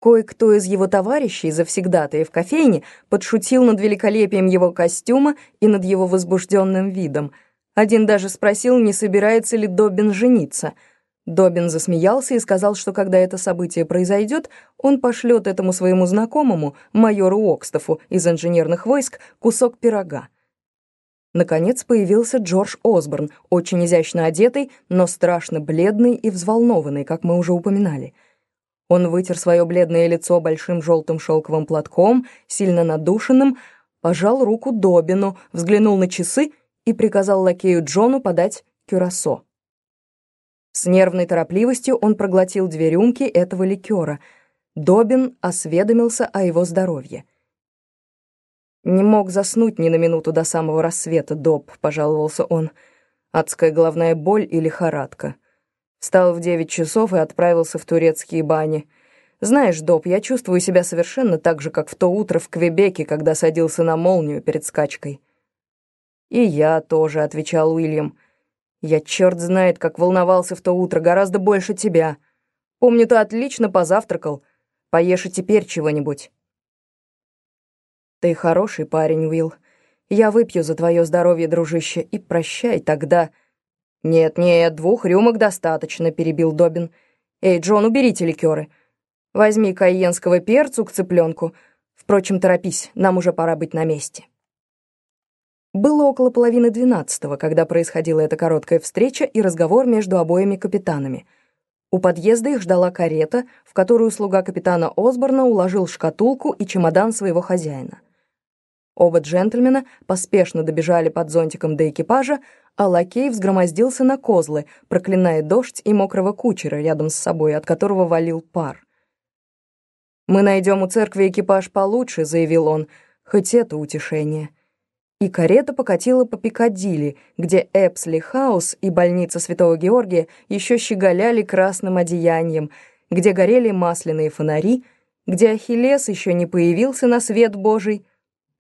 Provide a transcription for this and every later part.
Кое-кто из его товарищей, завсегдатые в кофейне, подшутил над великолепием его костюма и над его возбужденным видом. Один даже спросил, не собирается ли Добин жениться. Добин засмеялся и сказал, что когда это событие произойдет, он пошлет этому своему знакомому, майору Окстофу из инженерных войск, кусок пирога. Наконец появился Джордж Осборн, очень изящно одетый, но страшно бледный и взволнованный, как мы уже упоминали — он вытер свое бледное лицо большим желтым шелковым платком, сильно надушенным, пожал руку Добину, взглянул на часы и приказал лакею Джону подать кюрасо. С нервной торопливостью он проглотил две рюмки этого ликера. Добин осведомился о его здоровье. «Не мог заснуть ни на минуту до самого рассвета, Доб», — пожаловался он. «Адская головная боль и лихорадка». Встал в девять часов и отправился в турецкие бани. Знаешь, Доб, я чувствую себя совершенно так же, как в то утро в Квебеке, когда садился на молнию перед скачкой. «И я тоже», — отвечал Уильям. «Я черт знает, как волновался в то утро, гораздо больше тебя. Помню, ты отлично позавтракал. Поешь и теперь чего-нибудь». «Ты хороший парень, Уилл. Я выпью за твое здоровье, дружище, и прощай тогда...» «Нет-нет, двух рюмок достаточно», — перебил Добин. «Эй, Джон, уберите ликеры. Возьми кайенского перцу к цыпленку. Впрочем, торопись, нам уже пора быть на месте». Было около половины двенадцатого, когда происходила эта короткая встреча и разговор между обоими капитанами. У подъезда их ждала карета, в которую слуга капитана Осборна уложил шкатулку и чемодан своего хозяина. Оба джентльмена поспешно добежали под зонтиком до экипажа, а лакей взгромоздился на козлы, проклиная дождь и мокрого кучера рядом с собой, от которого валил пар. «Мы найдем у церкви экипаж получше», — заявил он, — «хоть это утешение». И карета покатила по Пикадилли, где Эпсли Хаус и больница Святого Георгия еще щеголяли красным одеянием, где горели масляные фонари, где Ахиллес еще не появился на свет Божий,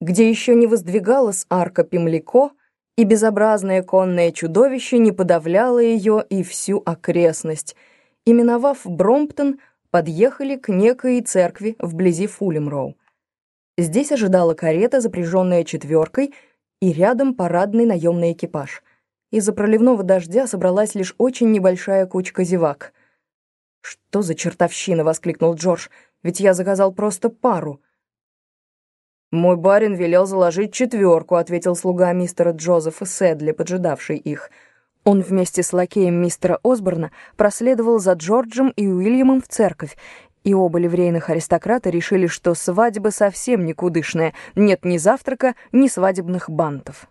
где еще не воздвигалась арка Пемляко, и безобразное конное чудовище не подавляло ее и всю окрестность. Именовав Бромптон, подъехали к некой церкви вблизи Фулемроу. Здесь ожидала карета, запряженная четверкой, и рядом парадный наемный экипаж. Из-за проливного дождя собралась лишь очень небольшая кучка зевак. «Что за чертовщина?» — воскликнул Джордж. «Ведь я заказал просто пару». «Мой барин велел заложить четверку», — ответил слуга мистера Джозефа Сэдли, поджидавший их. Он вместе с лакеем мистера Осборна проследовал за Джорджем и Уильямом в церковь, и оба ливрейных аристократа решили, что свадьба совсем никудышная, нет ни завтрака, ни свадебных бантов.